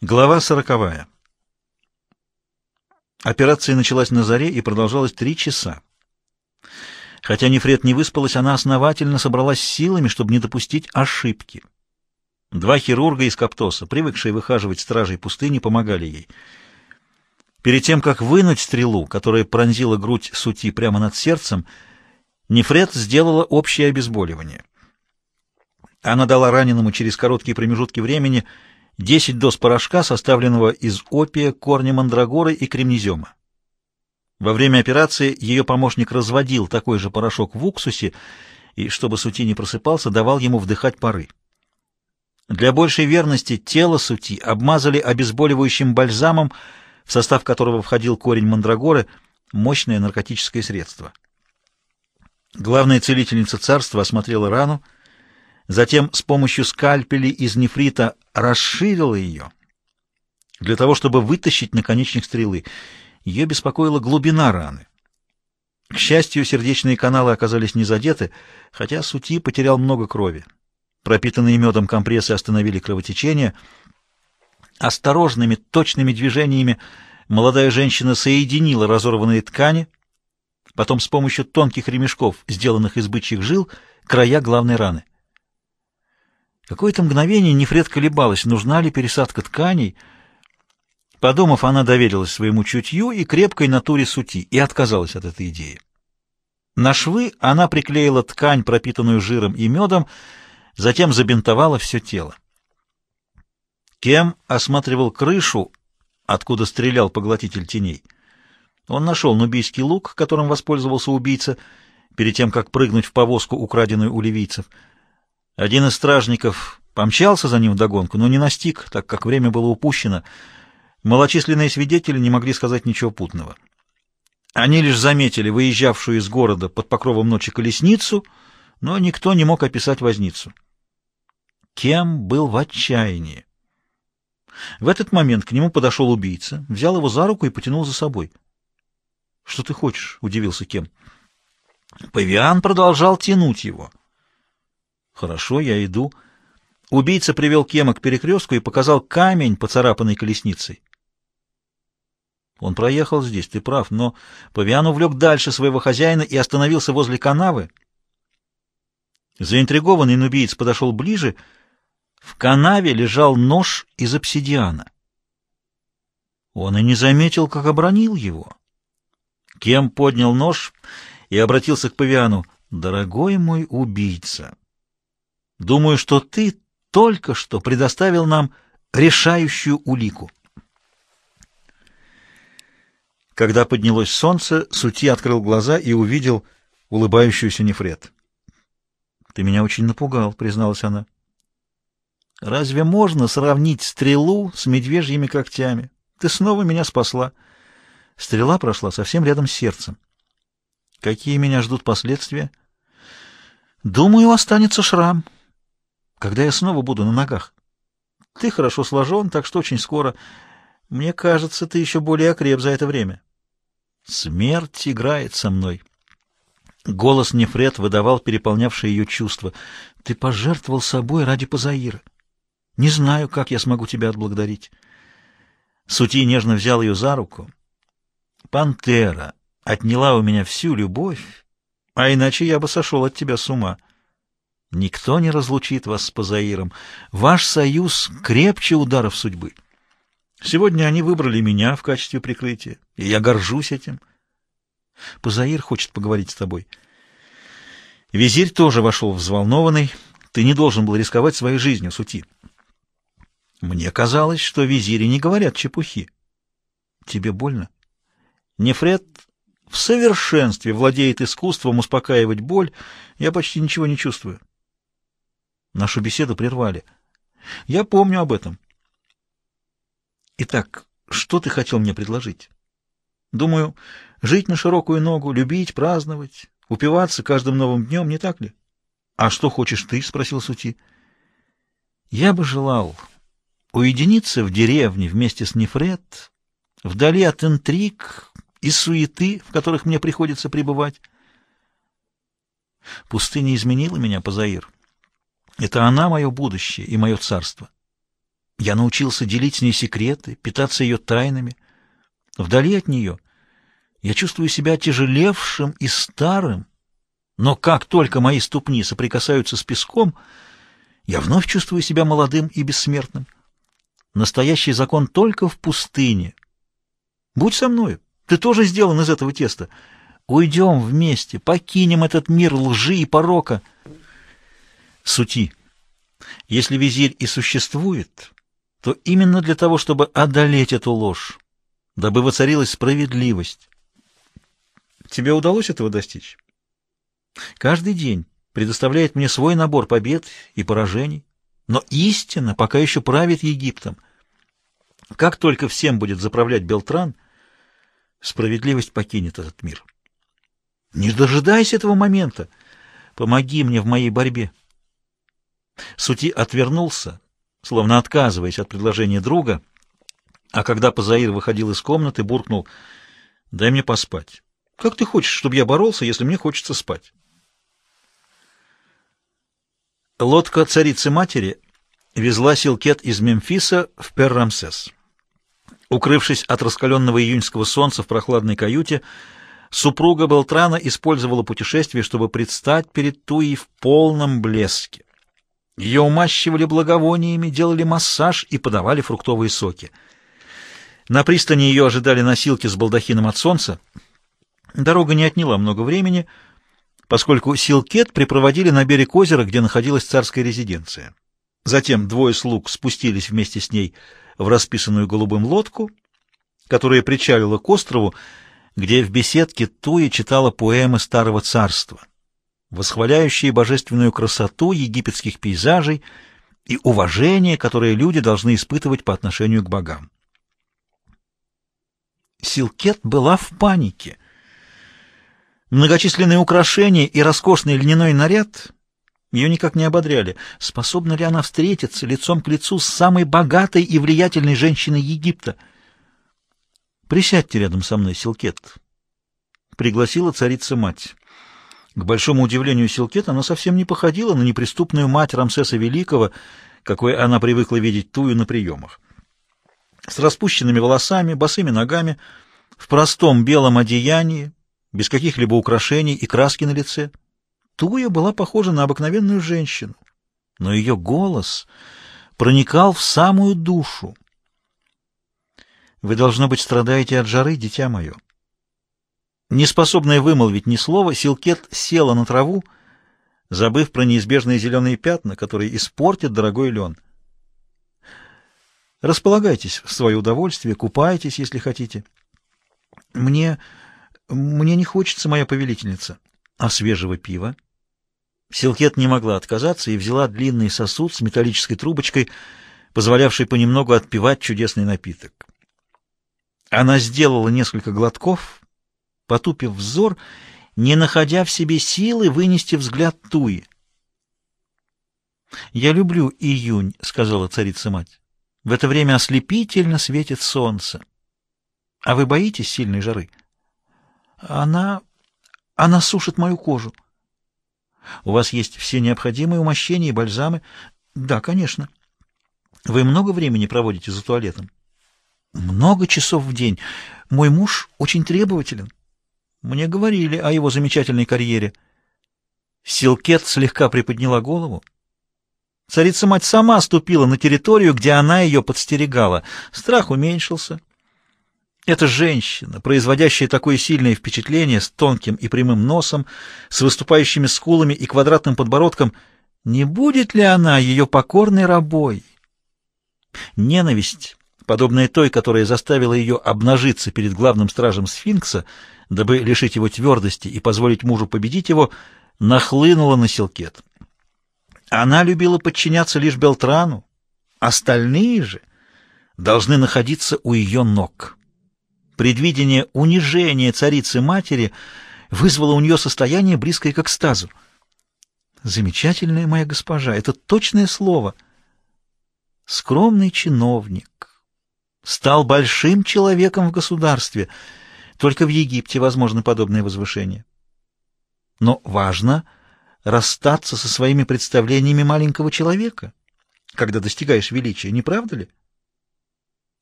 Глава сороковая. Операция началась на заре и продолжалась три часа. Хотя Нефред не выспалась, она основательно собралась силами, чтобы не допустить ошибки. Два хирурга из Каптоса, привыкшие выхаживать стражей пустыни, помогали ей. Перед тем, как вынуть стрелу, которая пронзила грудь сути прямо над сердцем, Нефред сделала общее обезболивание. Она дала раненому через короткие промежутки времени — 10 доз порошка, составленного из опия, корня мандрагоры и кремнезема. Во время операции ее помощник разводил такой же порошок в уксусе и, чтобы Сути не просыпался, давал ему вдыхать пары. Для большей верности тело Сути обмазали обезболивающим бальзамом, в состав которого входил корень мандрагоры, мощное наркотическое средство. Главная целительница царства осмотрела рану, Затем с помощью скальпелей из нефрита расширила ее для того, чтобы вытащить наконечник стрелы. Ее беспокоила глубина раны. К счастью, сердечные каналы оказались не задеты, хотя Сути потерял много крови. Пропитанные медом компрессы остановили кровотечение. Осторожными, точными движениями молодая женщина соединила разорванные ткани, потом с помощью тонких ремешков, сделанных из бычьих жил, края главной раны. Какое-то мгновение Нефред колебалась, нужна ли пересадка тканей. Подумав, она доверилась своему чутью и крепкой натуре сути и отказалась от этой идеи. На швы она приклеила ткань, пропитанную жиром и медом, затем забинтовала все тело. Кем осматривал крышу, откуда стрелял поглотитель теней. Он нашел нубийский лук, которым воспользовался убийца, перед тем, как прыгнуть в повозку, украденную у ливийцев — один из стражников помчался за ним вдогонку, но не настиг, так как время было упущено. Малочисленные свидетели не могли сказать ничего путного. Они лишь заметили выезжавшую из города под покровом ночи колесницу, но никто не мог описать возницу. Кем был в отчаянии? В этот момент к нему подошел убийца, взял его за руку и потянул за собой. — Что ты хочешь? — удивился Кем. Павиан продолжал тянуть его. Хорошо, я иду. Убийца привел Кема к перекрестку и показал камень, поцарапанный колесницей. Он проехал здесь, ты прав, но Павиан увлек дальше своего хозяина и остановился возле канавы. Заинтригованный нубиец подошел ближе. В канаве лежал нож из обсидиана. Он и не заметил, как обронил его. Кем поднял нож и обратился к Павиану. «Дорогой мой убийца!» Думаю, что ты только что предоставил нам решающую улику. Когда поднялось солнце, Сути открыл глаза и увидел улыбающуюся Нефред. «Ты меня очень напугал», — призналась она. «Разве можно сравнить стрелу с медвежьими когтями? Ты снова меня спасла». Стрела прошла совсем рядом с сердцем. «Какие меня ждут последствия?» «Думаю, останется шрам» когда я снова буду на ногах. Ты хорошо сложен, так что очень скоро. Мне кажется, ты еще более окреп за это время. Смерть играет со мной. Голос Нефред выдавал переполнявшее ее чувство. Ты пожертвовал собой ради Пазаира. Не знаю, как я смогу тебя отблагодарить. Сути нежно взял ее за руку. Пантера отняла у меня всю любовь, а иначе я бы сошел от тебя с ума. Никто не разлучит вас с Пазаиром. Ваш союз крепче ударов судьбы. Сегодня они выбрали меня в качестве прикрытия, и я горжусь этим. Пазаир хочет поговорить с тобой. Визирь тоже вошел взволнованный. Ты не должен был рисковать своей жизнью, Сути. Мне казалось, что визири не говорят чепухи. Тебе больно? Нефред в совершенстве владеет искусством успокаивать боль. Я почти ничего не чувствую. Нашу беседу прервали. Я помню об этом. Итак, что ты хотел мне предложить? Думаю, жить на широкую ногу, любить, праздновать, упиваться каждым новым днем, не так ли? А что хочешь ты? — спросил Сути. Я бы желал уединиться в деревне вместе с Нефред, вдали от интриг и суеты, в которых мне приходится пребывать. Пустыня изменила меня, Позаир. Это она мое будущее и мое царство. Я научился делить с ней секреты, питаться ее тайнами. Вдали от нее я чувствую себя тяжелевшим и старым, но как только мои ступни соприкасаются с песком, я вновь чувствую себя молодым и бессмертным. Настоящий закон только в пустыне. Будь со мной, ты тоже сделан из этого теста. Уйдем вместе, покинем этот мир лжи и порока. Сути. Если визирь и существует, то именно для того, чтобы одолеть эту ложь, дабы воцарилась справедливость. Тебе удалось этого достичь? Каждый день предоставляет мне свой набор побед и поражений, но истина пока еще правит Египтом. Как только всем будет заправлять Белтран, справедливость покинет этот мир. Не дожидайся этого момента. Помоги мне в моей борьбе. Сути отвернулся, словно отказываясь от предложения друга, а когда Пазаир выходил из комнаты, буркнул «Дай мне поспать». «Как ты хочешь, чтобы я боролся, если мне хочется спать?» Лодка царицы-матери везла Силкет из Мемфиса в Пер-Рамсес. Укрывшись от раскаленного июньского солнца в прохладной каюте, супруга Белтрана использовала путешествие, чтобы предстать перед Туей в полном блеске. Ее умащивали благовониями, делали массаж и подавали фруктовые соки. На пристани ее ожидали носилки с балдахином от солнца. Дорога не отняла много времени, поскольку Силкет припроводили на берег озера, где находилась царская резиденция. Затем двое слуг спустились вместе с ней в расписанную голубым лодку, которая причалила к острову, где в беседке Туи читала поэмы Старого Царства восхваляющие божественную красоту египетских пейзажей и уважение, которое люди должны испытывать по отношению к богам. Силкет была в панике. Многочисленные украшения и роскошный льняной наряд ее никак не ободряли. Способна ли она встретиться лицом к лицу с самой богатой и влиятельной женщиной Египта? «Присядьте рядом со мной, Силкет», — пригласила царица-мать. К большому удивлению Силкет, она совсем не походила на неприступную мать Рамсеса Великого, какой она привыкла видеть тую на приемах. С распущенными волосами, босыми ногами, в простом белом одеянии, без каких-либо украшений и краски на лице. Туя была похожа на обыкновенную женщину, но ее голос проникал в самую душу. «Вы, должно быть, страдаете от жары, дитя мое». Неспособная вымолвить ни слова, Силкет села на траву, забыв про неизбежные зеленые пятна, которые испортят дорогой лен. Располагайтесь в свое удовольствие, купайтесь, если хотите. Мне... мне не хочется, моя повелительница. А свежего пива? Силкет не могла отказаться и взяла длинный сосуд с металлической трубочкой, позволявший понемногу отпивать чудесный напиток. Она сделала несколько глотков потупив взор, не находя в себе силы вынести взгляд Туи. «Я люблю июнь», — сказала царица-мать. «В это время ослепительно светит солнце. А вы боитесь сильной жары?» «Она... она сушит мою кожу». «У вас есть все необходимые умощения и бальзамы?» «Да, конечно». «Вы много времени проводите за туалетом?» «Много часов в день. Мой муж очень требователен». Мне говорили о его замечательной карьере. Силкет слегка приподняла голову. Царица-мать сама ступила на территорию, где она ее подстерегала. Страх уменьшился. Эта женщина, производящая такое сильное впечатление, с тонким и прямым носом, с выступающими скулами и квадратным подбородком, не будет ли она ее покорной рабой? Ненависть, подобная той, которая заставила ее обнажиться перед главным стражем сфинкса, дабы лишить его твердости и позволить мужу победить его, нахлынула на Силкет. Она любила подчиняться лишь Белтрану, остальные же должны находиться у ее ног. Предвидение унижения царицы-матери вызвало у нее состояние, близкое к экстазу. Замечательная моя госпожа, это точное слово. Скромный чиновник стал большим человеком в государстве — только в Египте возможно подобное возвышение. Но важно расстаться со своими представлениями маленького человека когда достигаешь величия, не правда ли?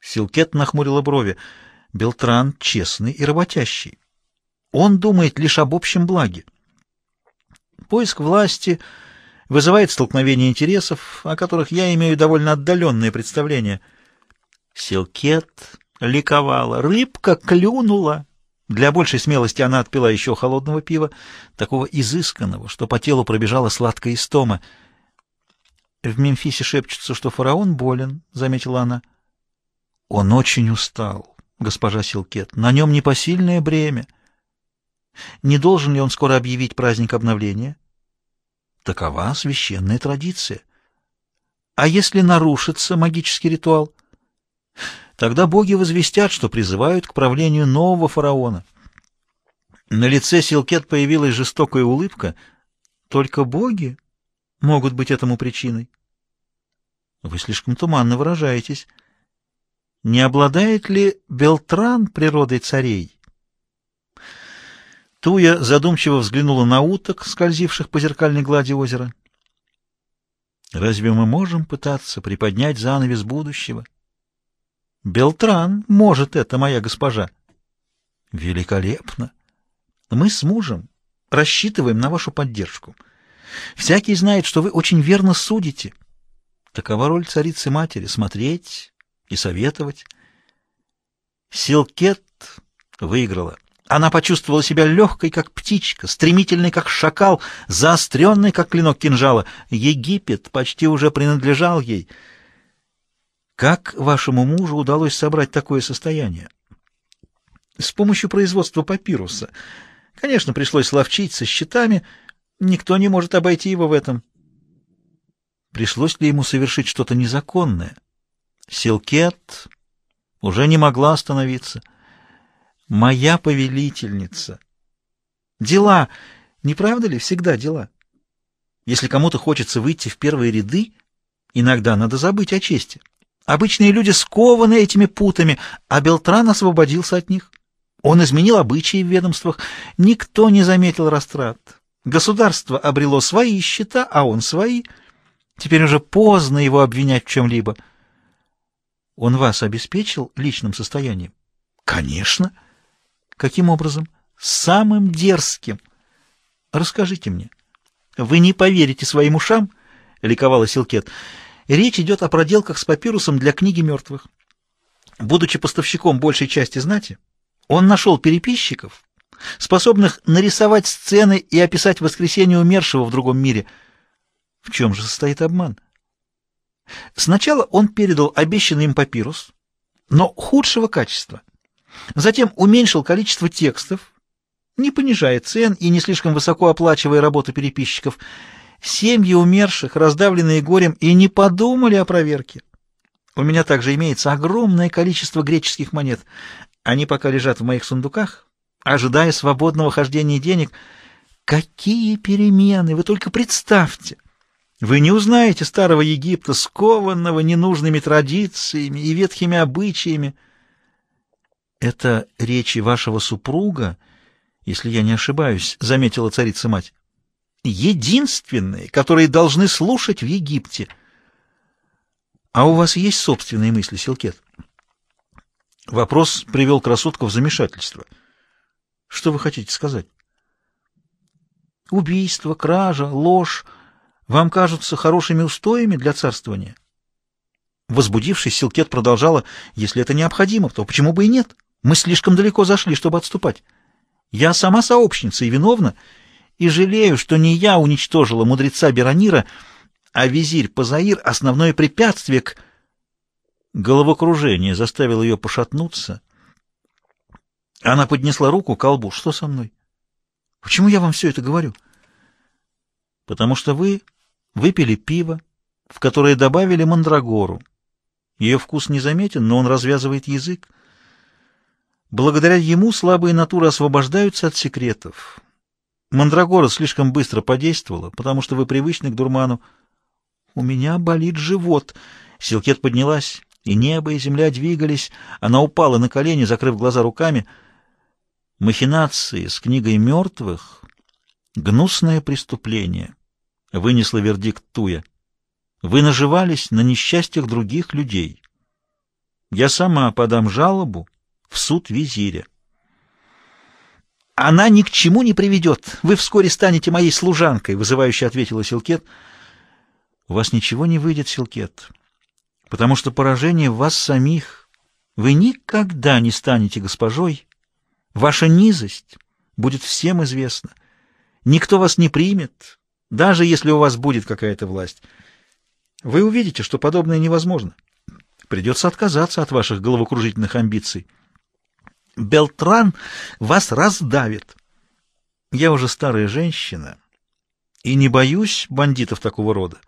Силкет нахмурила брови. Белтран честный и работящий. Он думает лишь об общем благе. Поиск власти вызывает столкновение интересов, о которых я имею довольно отдаленное представление. Силкет ликовала. Рыбка клюнула. Для большей смелости она отпила еще холодного пива, такого изысканного, что по телу пробежала сладкая истома. «В Мемфисе шепчется, что фараон болен», — заметила она. «Он очень устал, госпожа Силкет. На нем непосильное бремя. Не должен ли он скоро объявить праздник обновления?» Такова священная традиция. А если нарушится магический ритуал? Тогда боги возвестят, что призывают к правлению нового фараона. На лице Силкет появилась жестокая улыбка. Только боги могут быть этому причиной. Вы слишком туманно выражаетесь. Не обладает ли Белтран природой царей? Туя задумчиво взглянула на уток, скользивших по зеркальной глади озера. Разве мы можем пытаться приподнять занавес будущего? Белтран может это, моя госпожа. Великолепно. Мы с мужем рассчитываем на вашу поддержку. Всякий знает, что вы очень верно судите. Такова роль царицы-матери — смотреть и советовать. Силкет выиграла. Она почувствовала себя легкой, как птичка, стремительной, как шакал, заостренной, как клинок кинжала. Египет почти уже принадлежал ей — как вашему мужу удалось собрать такое состояние? С помощью производства папируса. Конечно, пришлось ловчить со счетами. Никто не может обойти его в этом. Пришлось ли ему совершить что-то незаконное? Силкет уже не могла остановиться. Моя повелительница. Дела, не правда ли, всегда дела? Если кому-то хочется выйти в первые ряды, иногда надо забыть о чести. Обычные люди скованы этими путами, а Белтран освободился от них. Он изменил обычаи в ведомствах. Никто не заметил растрат. Государство обрело свои счета, а он свои. Теперь уже поздно его обвинять в чем-либо. Он вас обеспечил личным состоянием? Конечно. Каким образом? Самым дерзким. Расскажите мне. Вы не поверите своим ушам, — ликовала Силкет. Речь идет о проделках с папирусом для книги мертвых. Будучи поставщиком большей части знати, он нашел переписчиков, способных нарисовать сцены и описать воскресение умершего в другом мире. В чем же состоит обман? Сначала он передал обещанный им папирус, но худшего качества. Затем уменьшил количество текстов, не понижая цен и не слишком высоко оплачивая работу переписчиков, Семьи умерших, раздавленные горем, и не подумали о проверке. У меня также имеется огромное количество греческих монет. Они пока лежат в моих сундуках, ожидая свободного хождения денег. Какие перемены! Вы только представьте! Вы не узнаете старого Египта, скованного ненужными традициями и ветхими обычаями. Это речи вашего супруга, если я не ошибаюсь, — заметила царица-мать единственные, которые должны слушать в Египте. А у вас есть собственные мысли, Силкет? Вопрос привел красотку в замешательство. Что вы хотите сказать? Убийство, кража, ложь вам кажутся хорошими устоями для царствования? Возбудившись, Силкет продолжала, если это необходимо, то почему бы и нет? Мы слишком далеко зашли, чтобы отступать. Я сама сообщница и виновна, и жалею, что не я уничтожила мудреца Беронира, а визирь Пазаир — основное препятствие к... Головокружение заставило ее пошатнуться. Она поднесла руку к колбу. Что со мной? Почему я вам все это говорю? Потому что вы выпили пиво, в которое добавили мандрагору. Ее вкус незаметен, но он развязывает язык. Благодаря ему слабые натуры освобождаются от секретов. Мандрагора слишком быстро подействовала, потому что вы привычны к дурману. У меня болит живот. Силкет поднялась, и небо, и земля двигались. Она упала на колени, закрыв глаза руками. Махинации с книгой мертвых — гнусное преступление, — вынесла вердикт Туя. Вы наживались на несчастьях других людей. Я сама подам жалобу в суд визиря. «Она ни к чему не приведет. Вы вскоре станете моей служанкой», — вызывающе ответила Силкет. «У вас ничего не выйдет, Силкет, потому что поражение в вас самих. Вы никогда не станете госпожой. Ваша низость будет всем известна. Никто вас не примет, даже если у вас будет какая-то власть. Вы увидите, что подобное невозможно. Придется отказаться от ваших головокружительных амбиций». Белтран вас раздавит. Я уже старая женщина и не боюсь бандитов такого рода.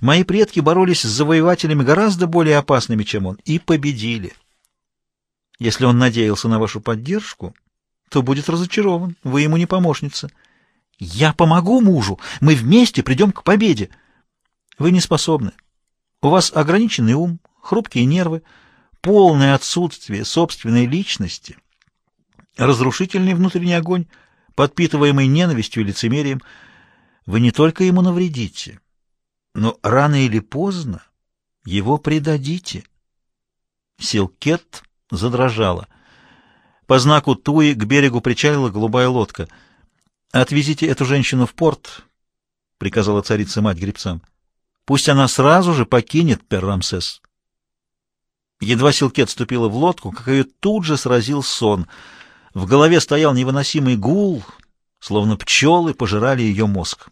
Мои предки боролись с завоевателями гораздо более опасными, чем он, и победили. Если он надеялся на вашу поддержку, то будет разочарован. Вы ему не помощница. Я помогу мужу. Мы вместе придем к победе. Вы не способны. У вас ограниченный ум, хрупкие нервы, полное отсутствие собственной личности, разрушительный внутренний огонь, подпитываемый ненавистью и лицемерием, вы не только ему навредите, но рано или поздно его предадите. Силкет задрожала. По знаку Туи к берегу причалила голубая лодка. «Отвезите эту женщину в порт», — приказала царица-мать гребцам. «Пусть она сразу же покинет Перрамсес». Едва Силкет ступила в лодку, как ее тут же сразил сон. В голове стоял невыносимый гул, словно пчелы пожирали ее мозг.